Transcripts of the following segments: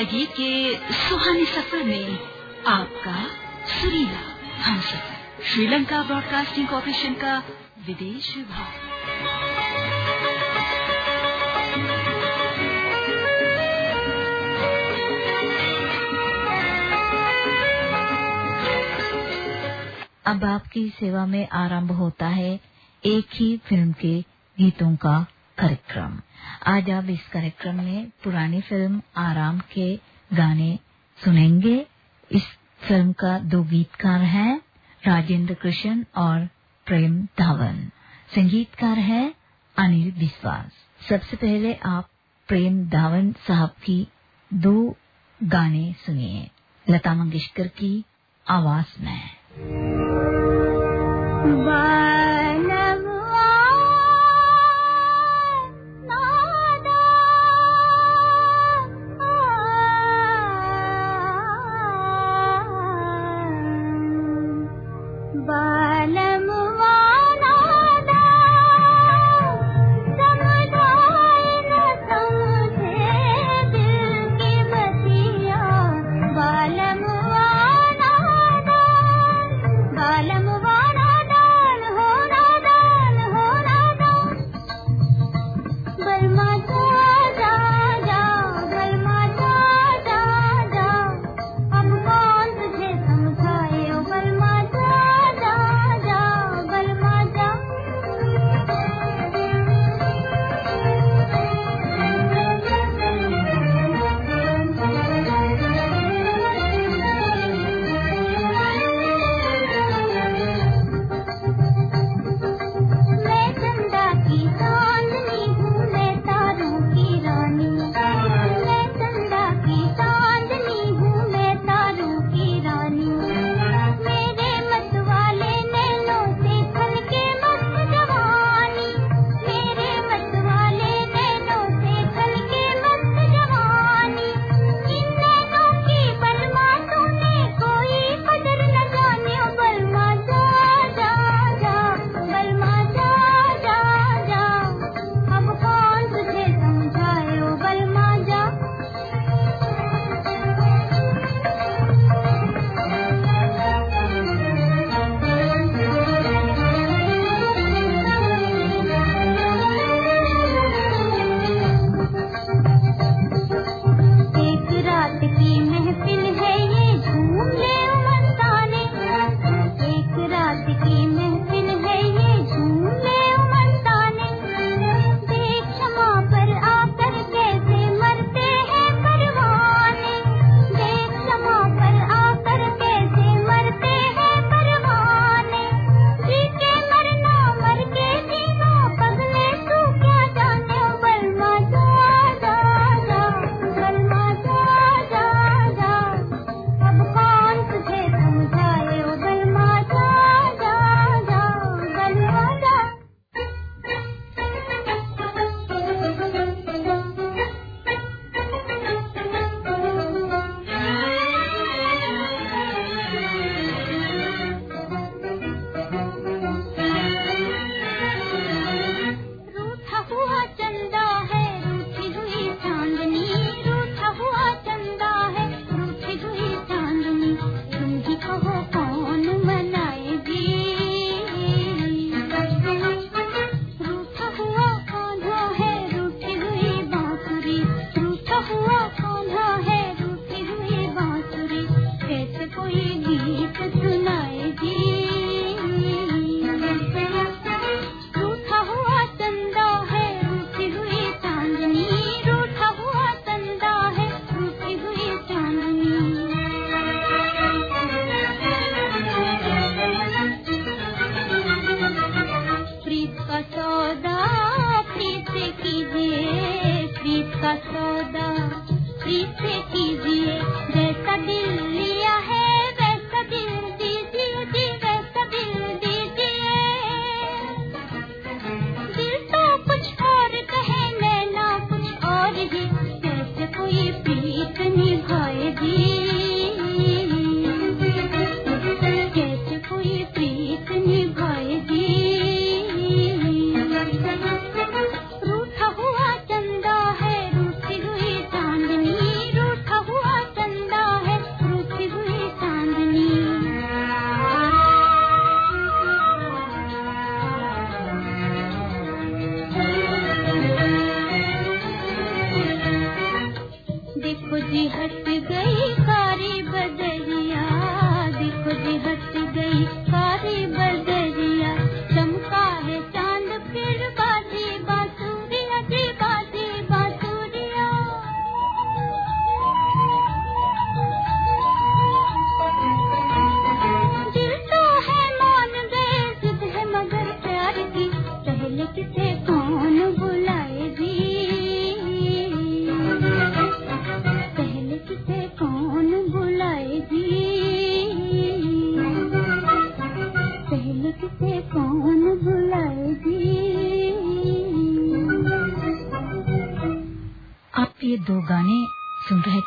ज़िंदगी के सुहाने सफ़र में आपका सुरीला हम सफ़र श्रीलंका ब्रॉडकास्टिंग कॉरपोरेशन का विदेश विभाग। अब आपकी सेवा में आरंभ होता है एक ही फ़िल्म के गीतों का कार्यक्रम। आज आप इस कार्यक्रम में पुरानी फ़िल्म आराम के गाने सुनेंगे। इस फ़िल्म का दो गीतकार हैं, राजेंद्र कृष्ण और प्रेम धावन। संगीतकार है अनिल विश्वास सबसे पहले आप प्रेम धावन साहब की दो गाने सुनिए। लता मंगेशकर की आवाज़ में।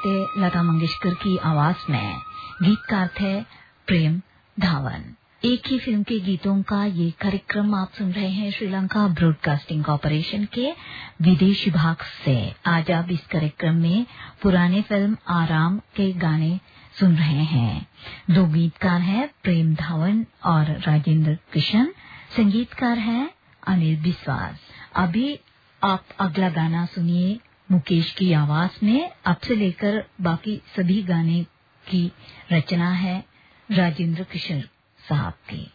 थे लता मंगेशकर की आवाज़ में। गीतकार थे प्रेम धावन। एक ही फ़िल्म के गीतों का ये कार्यक्रम आप सुन रहे हैं श्रीलंका ब्रॉडकास्टिंग कॉरपोरेशन के विदेश विभाग से। आज आप इस कार्यक्रम में पुराने फ़िल्म आराम के गाने सुन रहे हैं। दो गीतकार हैं, प्रेम धावन और राजेंद्र किशन। संगीतकार हैं अनिल विश्वास अभी आप अगला गाना सुनिए। मुकेश की आवाज़ में अब से लेकर बाकी सभी गाने की रचना है राजेंद्र किशोर साहब की।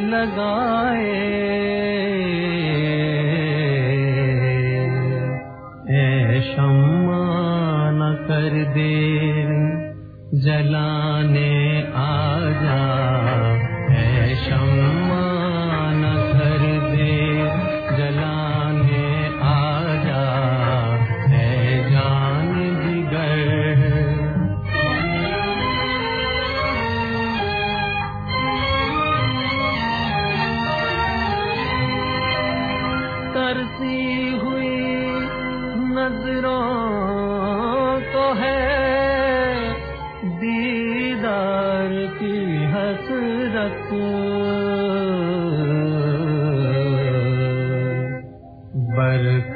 लगाए। क्षमा कर दे जलाने आ जा।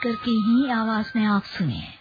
मंगेशकर की ही आवाज़ में आप सुनिए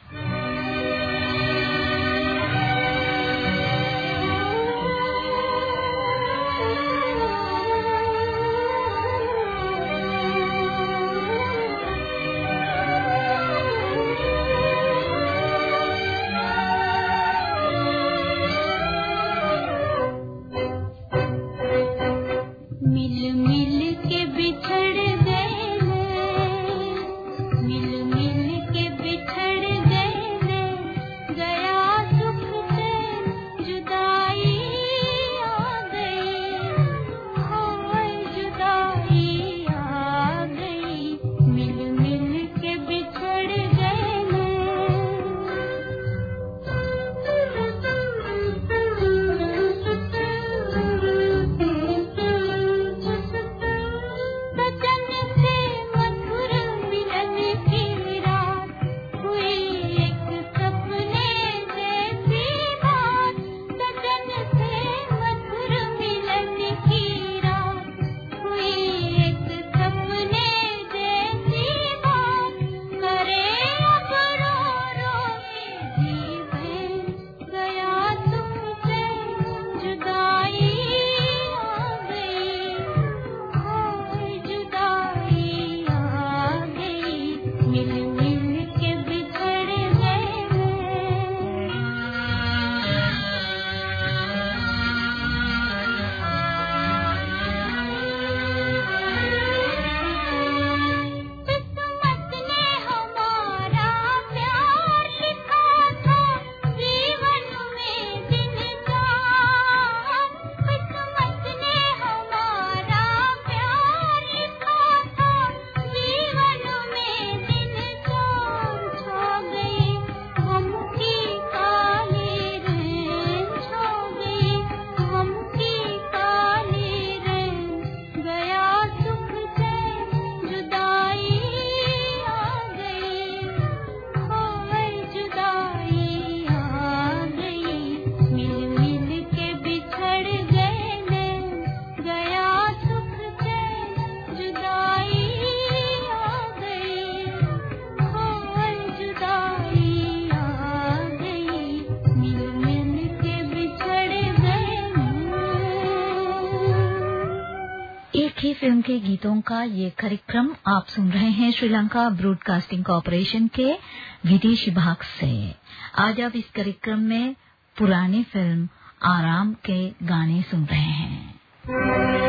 गीतों का ये कार्यक्रम आप सुन रहे हैं श्रीलंका ब्रॉडकास्टिंग कॉरपोरेशन के विदेश विभाग से। आज आप इस कार्यक्रम में पुरानी फ़िल्म आराम के गाने सुन रहे हैं।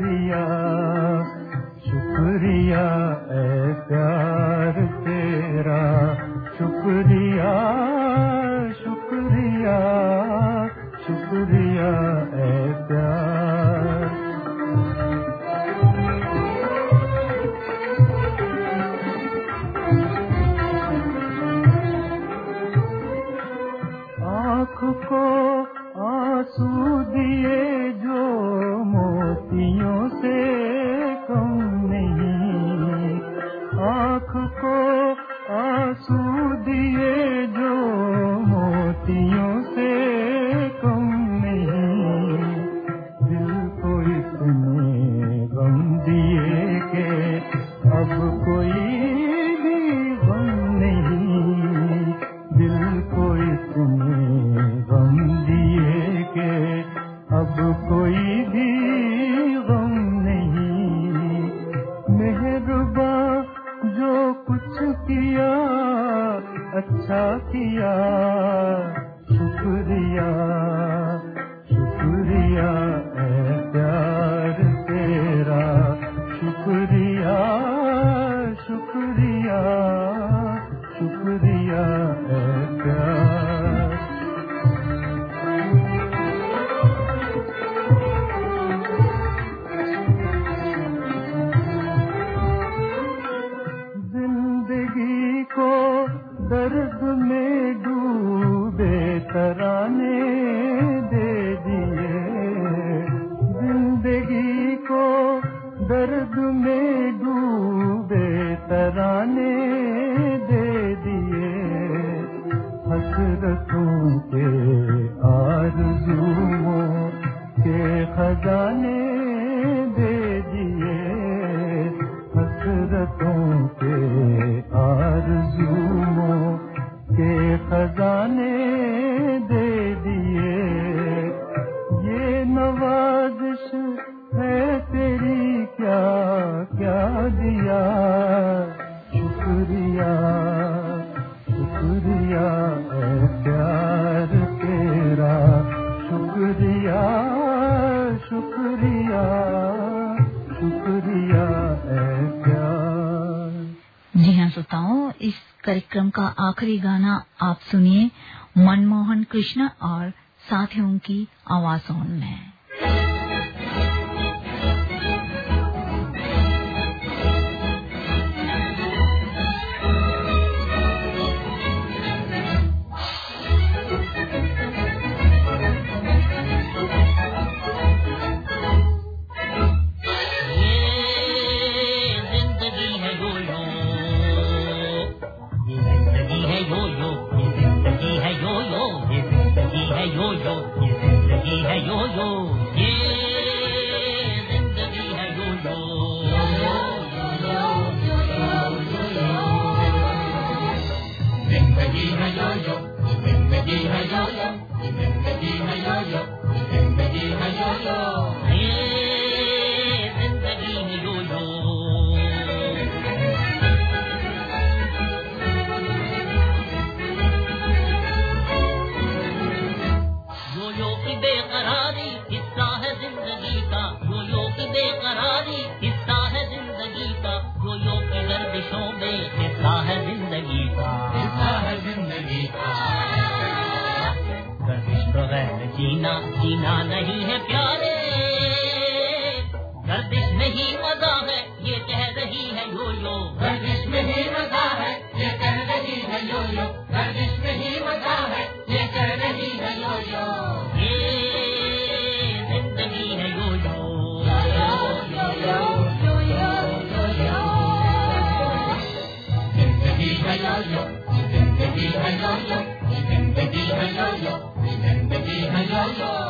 शुक्रिया शुक्रिया को दर्द में डूबे तराने दे दिए। हसरतों के आरजुओं के खजाने आखिरी गाना आप सुनिए मनमोहन कृष्ण और साथियों की आवाजों में। है जी हाँ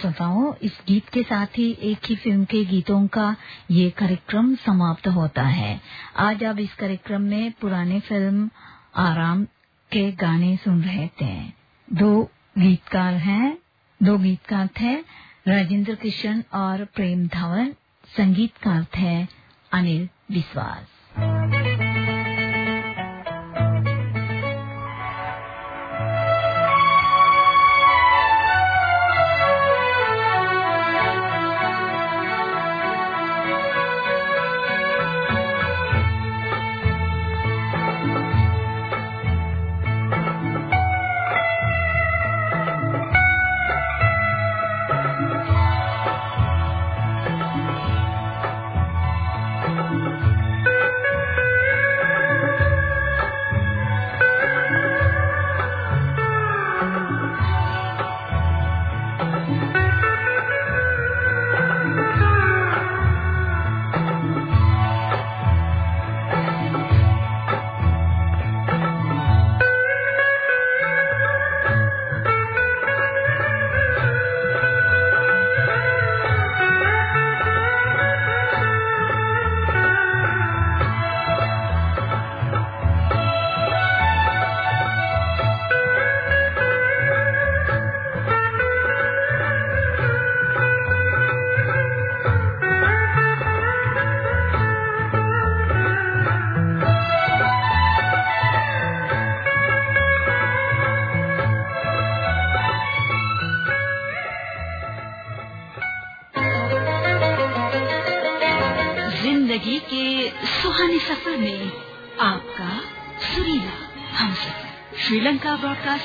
श्रोताओं इस गीत के साथ ही एक ही फ़िल्म के गीतों का ये कार्यक्रम समाप्त होता है। आज आप इस कार्यक्रम में पुराने फ़िल्म आराम के गाने सुन रहे थे। दो गीतकार हैं। दो गीतकार थे। राजेंद्र किशन और प्रेम धवन। संगीतकार थे अनिल विश्वास।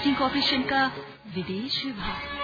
ब्रॉडकास्टिंग कॉरपोरेशन का विदेश विभाग।